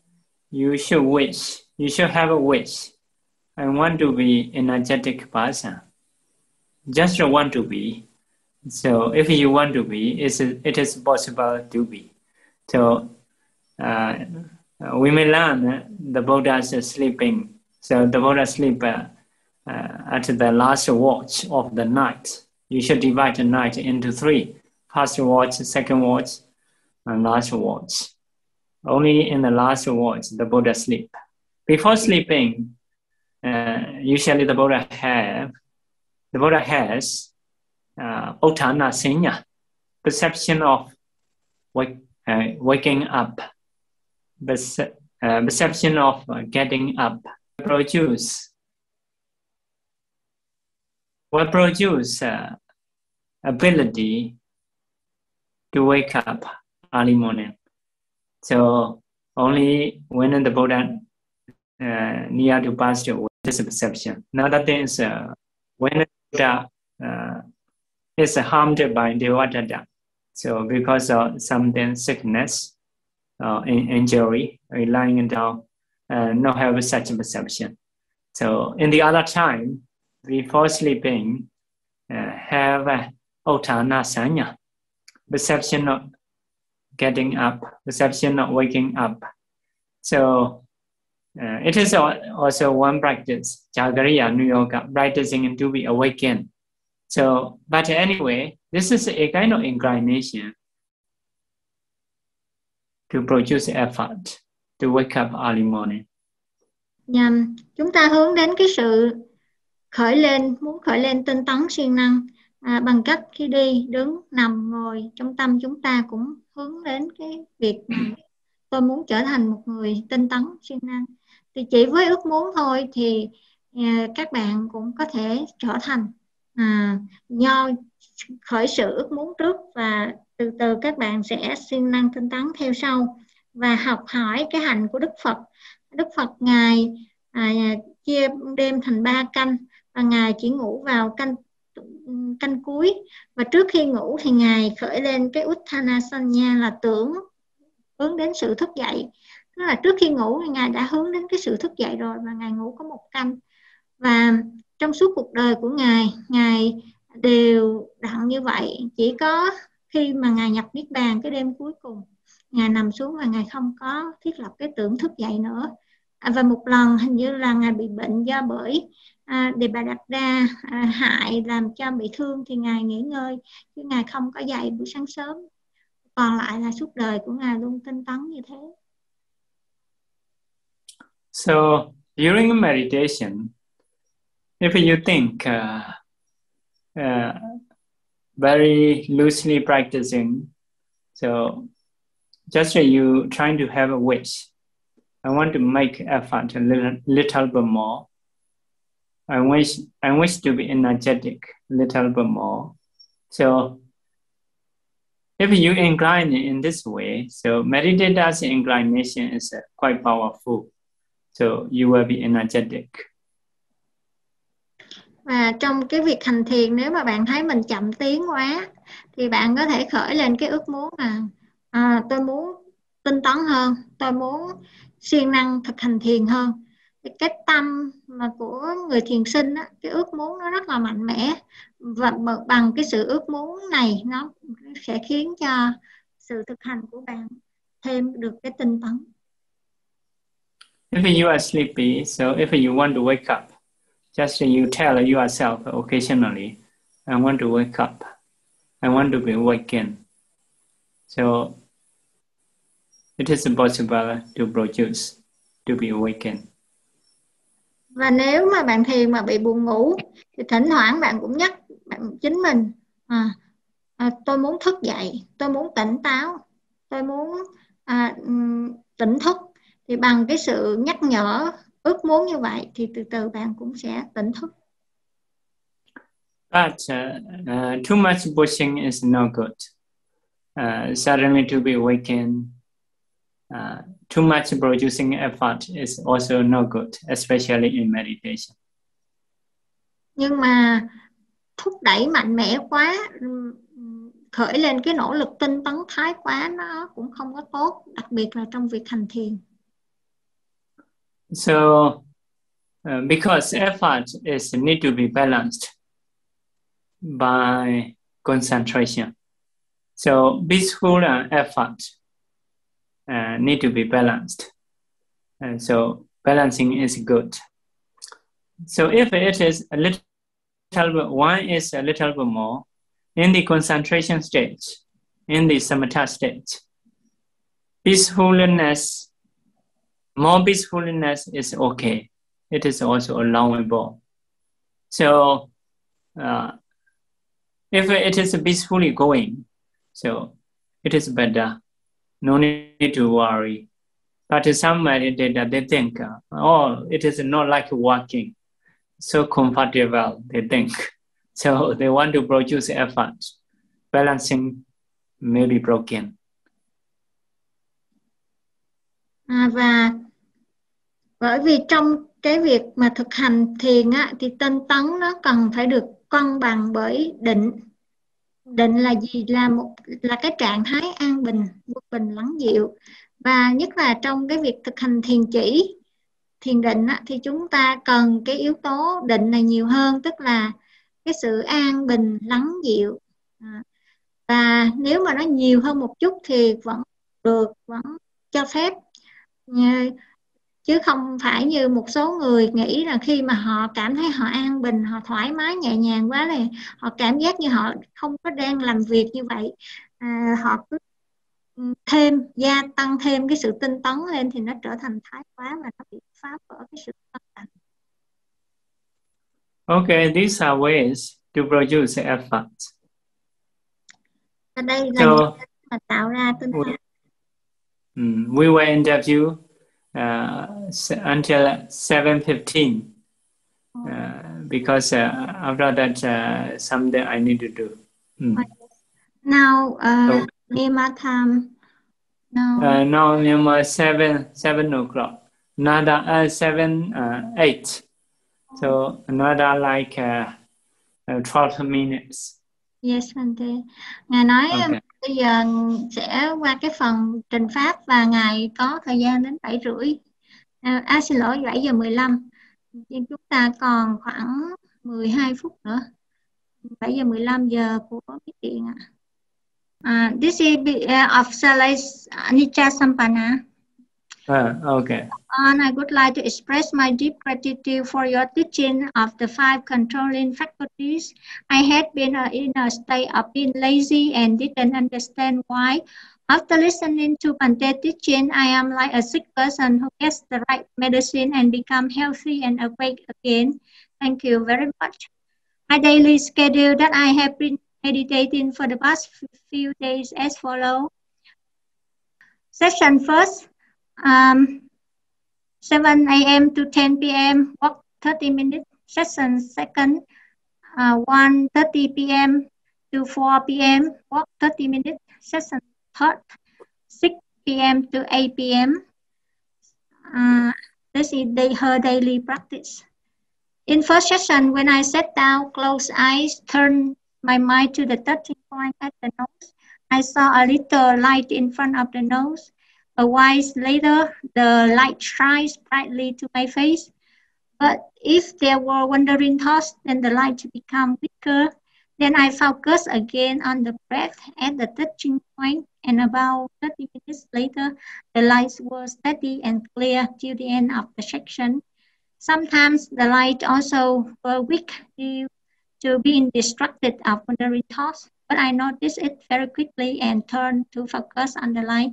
you should wish, you should have a wish. I want to be energetic person. Just want to be. So if you want to be, it's, it is possible to be. So uh, we may learn the Buddha's sleeping. So the Buddha sleep uh, at the last watch of the night. You should divide the night into three first watch, second watch, and last watch. Only in the last watch, the Buddha sleep. Before sleeping, uh, usually the Buddha have the Buddha has uh, Sinya, perception of wake, uh, waking up, uh, perception of uh, getting up, produce will produce uh, ability to wake up early morning. So only when the Buddha uh, near to pass away, this perception. Another thing is uh, when uh, is harmed by the Devadatta. So because of something sickness uh, injury, lying down, uh, not have such perception. So in the other time, before sleeping, uh, have uh, Otana Sanya, perception of getting up, perception of waking up. So uh, it is also one practice, Jagariya New Yoga, practicing to be awakened. So, but anyway, this is a kind of inclination to produce effort to wake up early morning. Yeah, chúng ta hướng đến cái sự khởi lên, muốn khởi lên tinh tấn siêng năng. À, bằng cách khi đi, đứng, nằm, ngồi trong tâm chúng ta cũng hướng đến cái việc tôi muốn trở thành một người tinh tấn siêng năng. Thì chỉ với ước muốn thôi thì à, các bạn cũng có thể trở thành à, do khởi sự ước muốn trước và từ từ các bạn sẽ siêng năng tinh tấn theo sau. Và học hỏi cái hành của Đức Phật. Đức Phật ngài à, chia đêm thành ba canh và ngài chỉ ngủ vào canh canh cuối. Và trước khi ngủ thì ngài khởi lên cái Uttana Sanya là tưởng hướng đến sự thức dậy. Tức là trước khi ngủ thì ngài đã hướng đến cái sự thức dậy rồi và ngài ngủ có một canh. Và trong suốt cuộc đời của ngài ngài đều đặn như vậy. Chỉ có khi mà ngài nhập niết bàn cái đêm cuối cùng ngài nằm xuống và ngài không có thiết lập cái tưởng thức dậy nữa. À, và một lần hình như là ngài bị bệnh do bởi à, đề bà đặt ra à, hại làm cho bị thương thì ngài nghỉ ngơi chứ ngài không có dậy buổi sáng sớm còn lại là suốt đời của ngài luôn tinh tấn như thế so during meditation if you think uh, uh, very loosely practicing, so just uh, you trying to have a wish, I want to make effort a little, little bit more. I wish I wish to be energetic a little bit more. So if you incline in this way, so meditator's inclination is quite powerful. So you will be energetic. và trong cái việc hành thiền nếu mà bạn thấy mình chậm tiến quá thì bạn có thể khởi lên cái ước muốn là à, tôi muốn tinh tấn hơn tôi muốn siêng năng thực hành thiền hơn cái tâm mà của người thiền sinh á, cái ước muốn nó rất là mạnh mẽ và bằng cái sự ước muốn này nó sẽ khiến cho sự thực hành của bạn thêm được cái tinh tấn. If you are sleepy, so if you want to wake up, Just you tell yourself occasionally, I want to wake up. I want to be awakened. So it is possible to produce, to be awakened. Và nếu mà bạn thiền mà bị buồn ngủ thì thỉnh thoảng bạn cũng nhắc bạn chính mình à, à, tôi muốn thức dậy, tôi muốn tỉnh táo, tôi muốn à, tỉnh thức thì bằng cái sự nhắc nhở ước muốn như vậy thì từ từ bạn cũng sẽ tỉnh thức. But uh, uh, too much pushing is no good. Uh, suddenly to be awakened, uh, too much producing effort is also no good, especially in meditation. Nhưng mà thúc đẩy mạnh mẽ quá, khởi lên cái nỗ lực tinh tấn thái quá nó cũng không có tốt, đặc biệt là trong việc hành thiền. So, uh, because effort is need to be balanced by concentration. So, peaceful effort uh, need to be balanced. And so, balancing is good. So, if it is a little bit, one is a little bit more in the concentration stage, in the samatha stage, peacefulness more peacefulness is okay. It is also allowable. So, uh, if it is peacefully going, so it is better. No need to worry. But some meditator, they think, oh, it is not like walking. So comfortable, they think. <laughs> So they want to produce effort. Balancing may be broken. À, và bởi vì trong cái việc mà thực hành thiền á, thì tinh tấn nó cần phải được cân bằng bởi định định là gì? Là một là cái trạng thái an bình vô bình lắng dịu. Và nhất là trong cái việc thực hành thiền chỉ thiền định á, thì chúng ta cần cái yếu tố định này nhiều hơn tức là cái sự an bình lắng dịu. À, và nếu mà nó nhiều hơn một chút thì vẫn được vẫn cho phép chứ không phải như một số người nghĩ là khi mà họ cảm thấy họ an bình họ thoải mái nhẹ nhàng quá thì họ cảm giác như họ không có đang làm việc như vậy à, họ cứ ừ, thêm gia tăng thêm cái sự tinh tấn lên thì nó trở thành thái quá và nó bị phá vỡ cái sự cân bằng Okay, these are ways to produce effort. Và đây là so, mà tạo ra tinh thần. We were interviewed uh, until 7.15 uh, because uh, after that uh, something I need to do. Mm. Now, uh, so, Myanmar time. No. Uh, now Myanmar seven seven o'clock. Another uh, seven uh, eight. So another like uh, uh, 12 minutes. Yes, Bante. Ngài nói okay. Bây giờ sẽ qua cái phần trình pháp và ngài có thời gian đến bảy rưỡi. À, à xin lỗi bảy giờ 15. Nhưng chúng ta còn khoảng 12 phút nữa. 7 giờ 15 giờ của Miết Điện ạ. À. Uh, this is uh, of Salais Anicca Sampana. Uh, okay. And I would like to express my deep gratitude for your teaching of the five controlling faculties. I had been uh, in a state of being lazy and didn't understand why. After listening to Bante teaching, I am like a sick person who gets the right medicine and become healthy and awake again. Thank you very much. My daily schedule that I have been meditating for the past few days as follow. Session first, um, 7 a.m. to 10 p.m. walk 30 minutes session. Second, uh, 1 30 p.m. to 4 p.m. walk 30 minutes session. Third, 6 p.m. to 8 p.m. Uh, this is the, her daily practice. In first session, when I sat down, close eyes, turn my mind to the touching point at the nose. I saw a little light in front of the nose. A while later, the light shines brightly to my face. But if there were wandering thoughts, then the light become weaker. Then I focus again on the breath at the touching point, and about 30 minutes later, the light was steady and clear till the end of the section. Sometimes the light also were weak due to being distracted of wandering thoughts, but I noticed it very quickly and turned to focus on the light.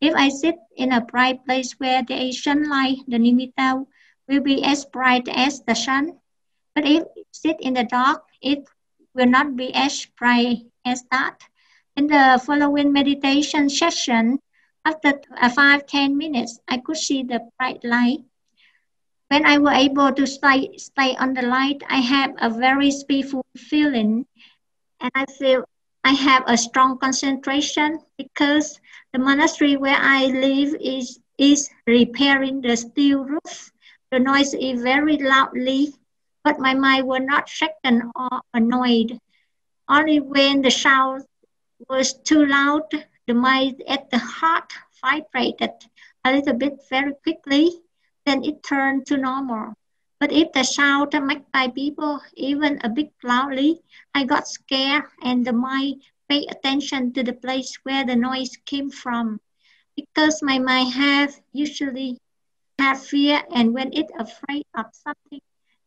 If I sit in a bright place where there is sunlight, the nimitta will be as bright as the sun. But if sit in the dark, it will not be as bright as that. In the following meditation session, after five ten minutes, I could see the bright light. When I was able to stay, stay on the light, I have a very peaceful feeling and I feel I have a strong concentration because the monastery where I live is, is repairing the steel roof. The noise is very loudly, but my mind was not shaken or annoyed. Only when the sound was too loud, the mind at the heart vibrated a little bit very quickly, then it turned to normal. But if the sound made by people even a bit loudly, I got scared and the mind pay attention to the place where the noise came from. Because my mind has usually have fear and when it afraid of something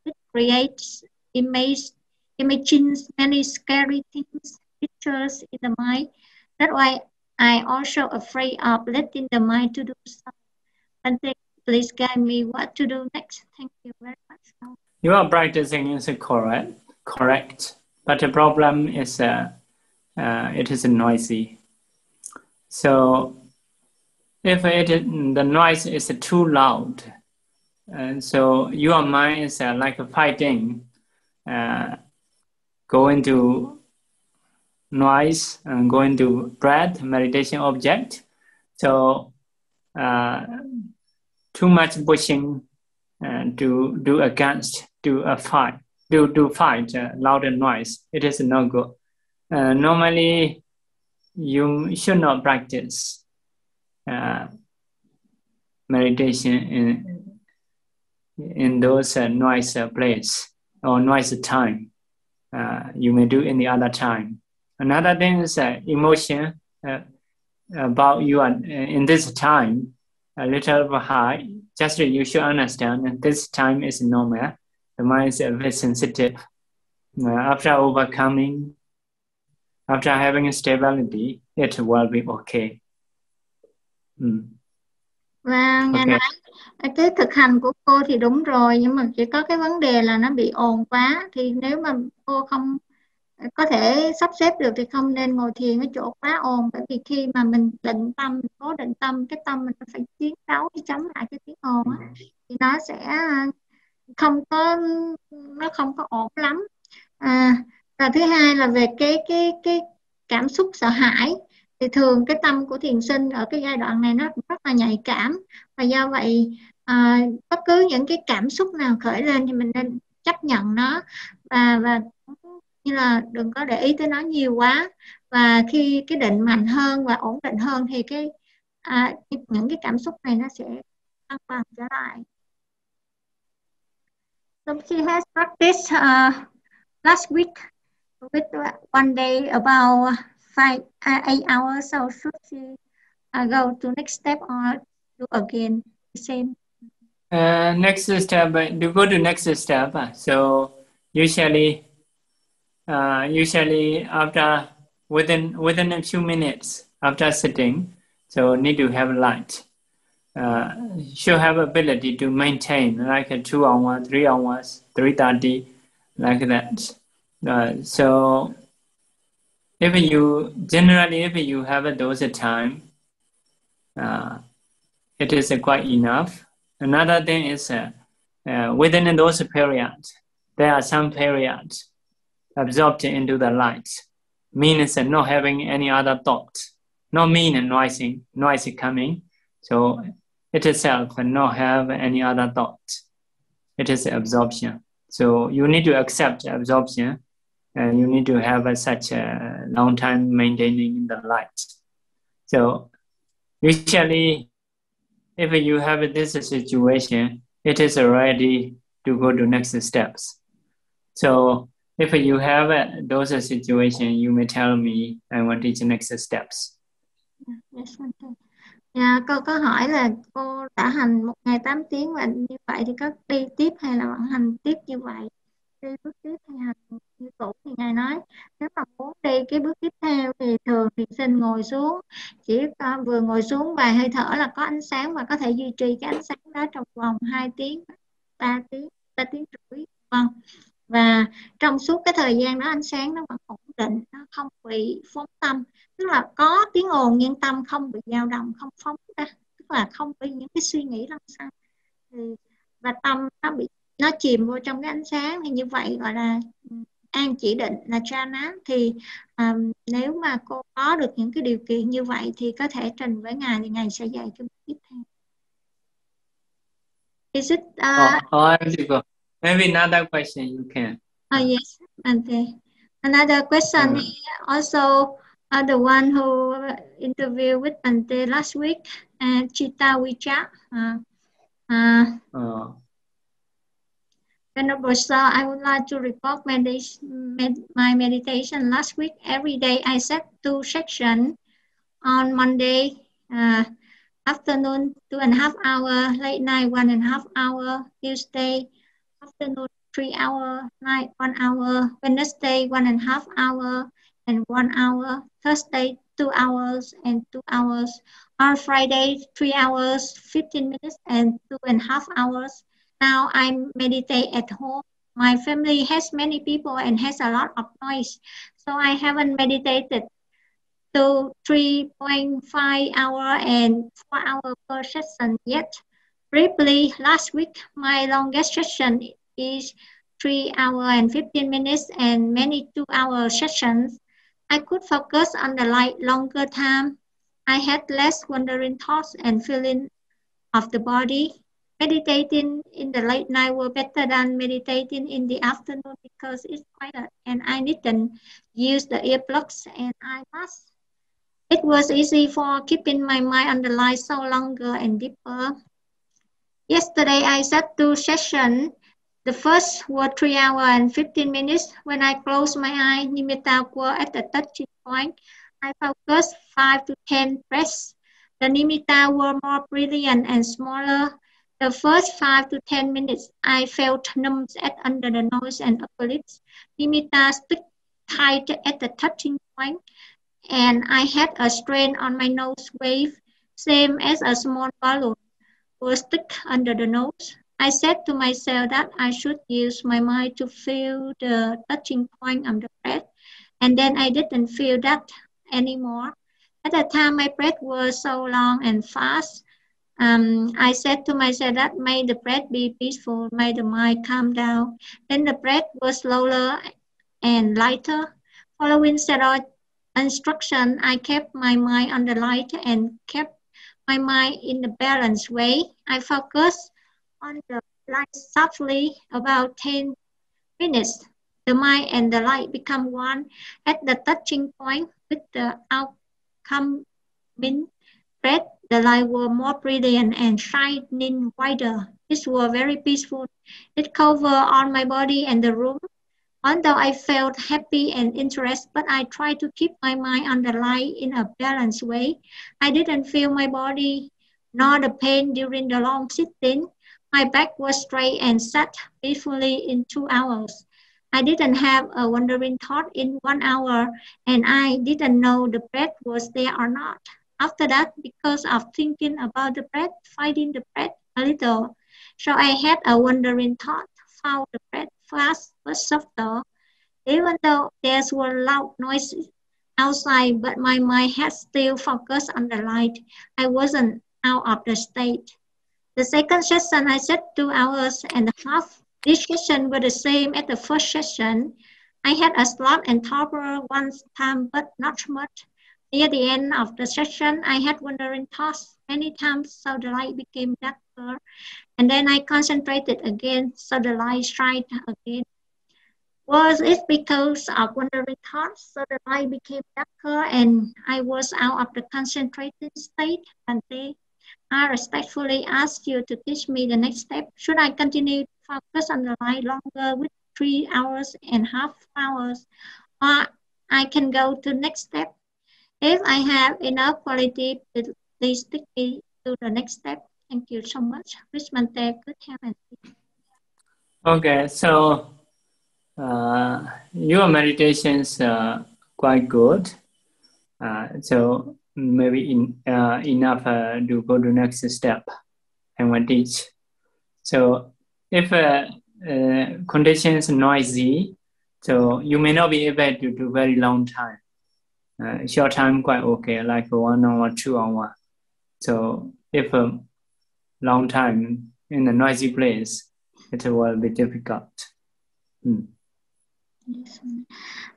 it creates image imagines many scary things pictures in the mind. That's why i also afraid of letting the mind to do something please guide me what to do next thank you very much you are practicing is correct correct but the problem is uh, uh, it is noisy. So if it the noise is too loud, and so your mind is uh, like fighting, uh, going to noise and going to breath meditation object. So uh, too much pushing uh, to do against to a fight do to fight uh, louder noise. It is no good. Uh, normally, you should not practice uh, meditation in in those uh, noise uh, place or noise time. Uh, you may do in the other time. Another thing is emotion uh, about you are in this time a little high. Just you should understand that this time is normal. The mind is very sensitive. Uh, after overcoming, after having stability, it will be okay. Mm. Và nghe Ok. nói cái thực hành của cô thì đúng rồi nhưng mà chỉ có cái vấn đề là nó bị ồn quá thì nếu mà cô không có thể sắp xếp được thì không nên ngồi thiền ở chỗ quá ồn bởi vì khi mà mình định tâm mình cố định tâm cái tâm mình phải chiến đấu để chống lại cái tiếng ồn á thì nó sẽ không có nó không có ổn lắm. À, và thứ hai là về cái cái cái cảm xúc sợ hãi thì thường cái tâm của thiền sinh ở cái giai đoạn này nó rất là nhạy cảm. Và do vậy à, bất cứ những cái cảm xúc nào khởi lên thì mình nên chấp nhận nó. Và và như là đừng có để ý tới nó nhiều quá và khi cái định mạnh hơn và ổn định hơn thì cái à, những cái cảm xúc này nó sẽ cân bằng trở lại So she has practiced uh, ờ, last week with one day about five, uh, eight hours. So should she uh, go to next step or do again the same? Uh, next step, do go to next step. Ah. So usually, uh, usually after within within a few minutes after sitting, so need to have light. Uh, should have ability to maintain like a two hour, three hours, three thirty, like that. Uh, so if you generally if you have a those time, uh, it is quite enough. Another thing is uh, uh, within those periods, there are some periods absorbed into the light, means not having any other thoughts, no meaning noisy, noisy coming. So it itself not have any other thoughts. It is absorption. So you need to accept absorption, and you need to have a, such a long time maintaining the light. So usually if you have this situation, it is ready to go to next steps. So if you have uh, those situation, you may tell me I want to teach next steps. Dạ, yes, okay. Yeah, dạ, cô có hỏi là cô đã hành một ngày 8 tiếng và như vậy thì có đi tiếp hay là vẫn hành tiếp như vậy? Đi bước tiếp hay hành như cũ thì Ngài nói nếu mà muốn đi cái bước tiếp theo thì thường thì xin ngồi xuống chỉ uh, vừa ngồi xuống vài hơi thở là có ánh sáng và có thể duy trì cái ánh sáng đó trong vòng 2 tiếng, 3 tiếng, 3 tiếng rưỡi. Vâng. Và trong suốt cái thời gian đó ánh sáng nó vẫn ổn định, nó không bị phóng tâm tức là có tiếng ồn nhưng tâm không bị dao động không phóng ra. Tức là không bị những cái suy nghĩ lăng xăng ừ, và tâm nó bị nó chìm vô trong cái ánh sáng. Thì như vậy gọi là ừ, an chỉ định là jhana thì um, nếu mà cô có được những cái điều kiện như vậy thì có thể trình với ngài thì ngài sẽ dạy cho tiếp theo. Is it uh, Oh, oh, I have to go. Maybe another question you can. Oh, yes, Ante. Another question is also uh, the one who uh, interviewed with Ante last week, uh, Chita Wicha. Uh, uh, Oh, Venerable Sir, I would like to report medis- med- my meditation last week. Every day I set two sections. On Monday uh, afternoon, two and a half hour. Late night, one and a half hour. Tuesday afternoon, three hour. Night, one hour. Wednesday, one and a half hour and one hour. Thursday, two hours and two hours. On Friday, three hours, 15 minutes and two and a half hours. Now I meditate at home. My family has many people and has a lot of noise. So I haven't meditated to 3.5 hour and 4 hour per session yet. Briefly, last week, my longest session is 3 hour and 15 minutes and many 2 hour sessions. I could focus on the light longer time. I had less wandering thoughts and feeling of the body. meditating in the late night were better than meditating in the afternoon because it's quiet and I didn't use the earplugs and I must. It was easy for keeping my mind on the light so longer and deeper. Yesterday I sat two sessions. The first were 3 hours and 15 minutes. When I closed my eye, nimitta were at the touching point. I focused 5 to 10 breaths. The nimitta were more brilliant and smaller. The first five to 10 minutes, I felt numb at under the nose and upper lips. Nimitta stuck tight at the touching point, and I had a strain on my nose wave, same as a small balloon was stuck under the nose. I said to myself that I should use my mind to feel the touching point of the breath, and then I didn't feel that anymore. At the time, my breath was so long and fast um, I said to myself that may the breath be peaceful, may the mind calm down. Then the breath was slower and lighter. Following set instruction, I kept my mind on the light and kept my mind in the balanced way. I focused on the light softly about 10 minutes. The mind and the light become one at the touching point with the outcome breath the light were more brilliant and shining wider. It was very peaceful. It covered all my body and the room. Although I felt happy and interested, but I tried to keep my mind on the light in a balanced way. I didn't feel my body nor the pain during the long sitting. My back was straight and sat peacefully in two hours. I didn't have a wandering thought in one hour, and I didn't know the breath was there or not. After that, because of thinking about the bread, fighting the bread a little, so I had a wandering thought, found the bread fast but softer. Even though there were loud noises outside, but my mind had still focused on the light. I wasn't out of the state. The second session, I said two hours and a half. This session was the same as the first session. I had a slot and tower one time, but not much. Near the end of the session, I had wandering thoughts many times, so the light became darker. And then I concentrated again, so the light shined again. Was it because of wandering thoughts, so the light became darker and I was out of the concentrated state? And they, I respectfully ask you to teach me the next step. Should I continue to focus on the light longer with three hours and half hours? Or I can go to next step If I have enough quality, please take me to the next step. Thank you so much. Richmante, good heaven. Okay, so uh, your meditations are quite good. Uh, so maybe in, uh, enough uh, to go to next step and want teach. So if uh, uh, conditions noisy, so you may not be able to do very long time. uh, short time quite okay, like one hour, two hour. So if a long time in a noisy place, it will be difficult. Mm.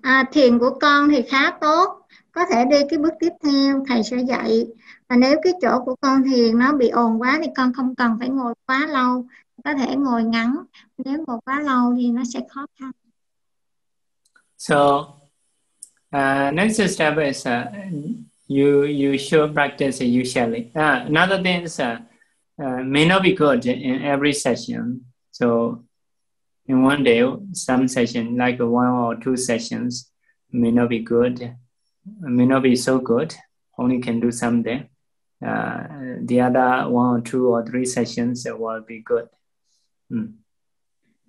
À, thiền của con thì khá tốt, có thể đi cái bước tiếp theo thầy sẽ dạy. Và nếu cái chỗ của con thiền nó bị ồn quá thì con không cần phải ngồi quá lâu, có thể ngồi ngắn. Nếu ngồi quá lâu thì nó sẽ khó khăn. So Uh, next step is uh, you you should practice usually. Uh, ah, another thing is uh, uh, may not be good in every session. So in one day, some session like one or two sessions may not be good, may not be so good. Only can do something. Uh, the other one or two or three sessions will be good. Mm.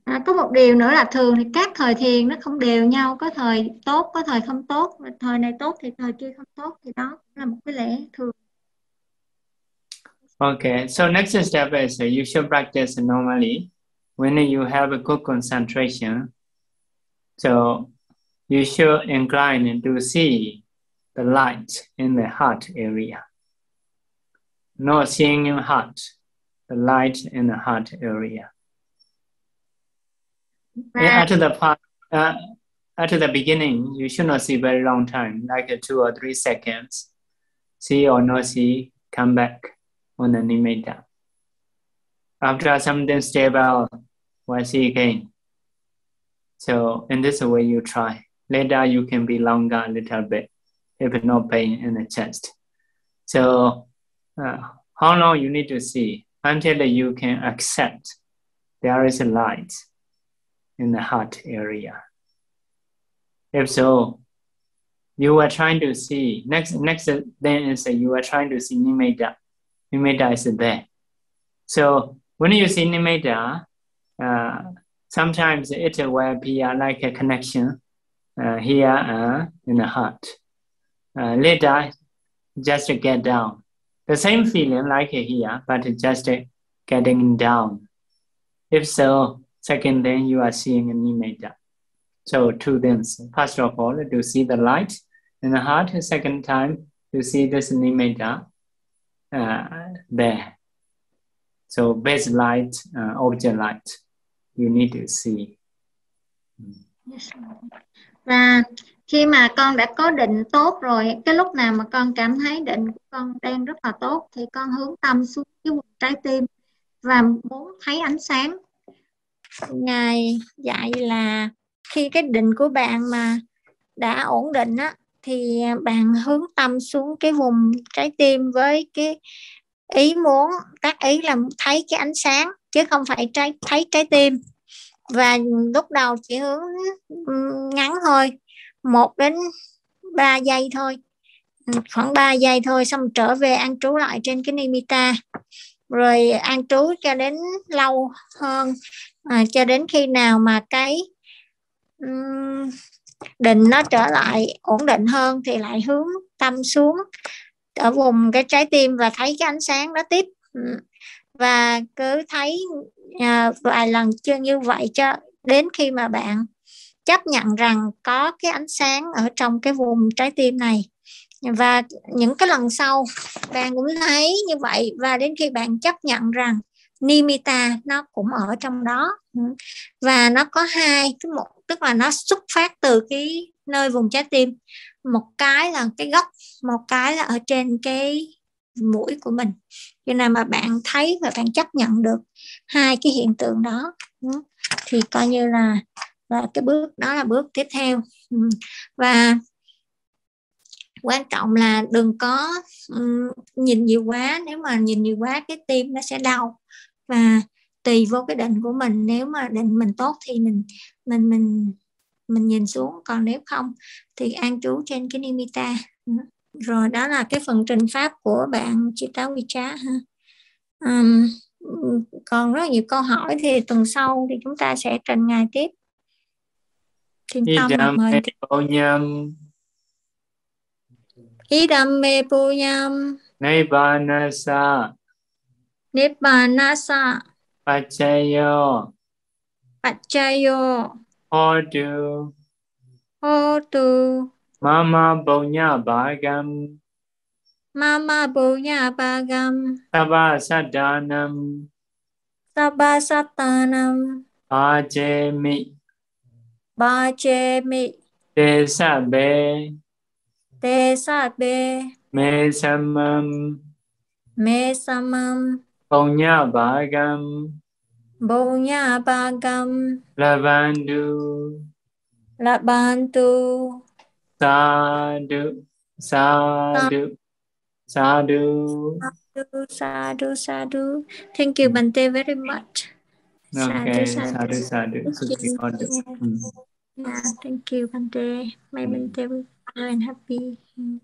À, có một điều nữa là thường thì các thời thiền nó không đều nhau có thời tốt có thời không tốt thời này tốt thì thời kia không tốt thì đó là một cái lẽ thường Okay, so next step is uh, you should practice normally when you have a good concentration. So you should incline to see the light in the heart area. Not seeing your heart, the light in the heart area. At the part, uh, at the beginning, you should not see very long time, like two or three seconds. See or not see, come back on the nimitta. after something stable, we'll see again. So in this way, you try. Later, you can be longer a little bit if no pain in the chest. So uh, how long you need to see until you can accept there is a light in the heart area. If so, you are trying to see next next then is you are trying to see nimitta. Nimitta is there. So when you see nimitta, uh, sometimes it will appear like a connection uh, here uh, in the heart. Uh, later, just get down. The same feeling like here, but just getting down. If so, second thing you are seeing a nimitta. So two things. First of all, to see the light in the heart. Second time, to see this image uh, there. So base light, uh, object light, you need to see. Yes. Và khi mà con đã có định tốt rồi, cái lúc nào mà con cảm thấy định của con đang rất là tốt thì con hướng tâm xuống cái vùng trái tim và muốn thấy ánh sáng. Ngài dạy là khi cái định của bạn mà đã ổn định á thì bạn hướng tâm xuống cái vùng trái tim với cái ý muốn tác ý là thấy cái ánh sáng chứ không phải trái thấy trái tim và lúc đầu chỉ hướng ngắn thôi một đến ba giây thôi. Ừ, khoảng 3 giây thôi xong trở về an trú lại trên cái nimita, rồi an trú cho đến lâu hơn. À, cho đến khi nào mà cái um, định nó trở lại ổn định hơn thì lại hướng tâm xuống ở vùng cái trái tim và thấy cái ánh sáng đó tiếp. Ừ, và cứ thấy à, vài lần chưa như vậy cho đến khi mà bạn chấp nhận rằng có cái ánh sáng ở trong cái vùng trái tim này. Và những cái lần sau, bạn cũng thấy như vậy. Và đến khi bạn chấp nhận rằng nimita nó cũng ở trong đó. Và nó có hai cái một tức là nó xuất phát từ cái nơi vùng trái tim. Một cái là cái gốc, một cái là ở trên cái mũi của mình. Cho nên mà bạn thấy và bạn chấp nhận được hai cái hiện tượng đó. Thì coi như là và cái bước đó là bước tiếp theo. Ừ. Và quan trọng là đừng có um, nhìn nhiều quá. Nếu mà nhìn nhiều quá cái tim nó sẽ đau. Và tùy vô cái định của mình. Nếu mà định mình tốt thì mình mình mình mình nhìn xuống. Còn nếu không thì an trú trên cái nimitta. Ừ. Rồi đó là cái phần trình pháp của bạn chị Táo Chitta Trá ha. Um, còn rất nhiều câu hỏi thì tuần sau thì chúng ta sẽ trình ngày tiếp. Thiên Tâm mời Idam punyam Nibbanasa. Nibbanasa. Pachayo. Pachayo. Hotu Hotu Mama Bonya Bhagam. Mama Bonya Bhagam Sabha Sadanam Sabha Satanam Bhajemi Bhajemi Desabe Desabe Mesamam Mesamam Bonya Bhagam Bonya Bhagam Lavandu Labantu Sadhu Sadhu Sadhu Sadhu Sadhu Sadhu Thank you Bante very much Okay, sadu, sadu. Thank you. Mm. Yeah, thank you, Bante. May mm. Bante will be happy. Mm.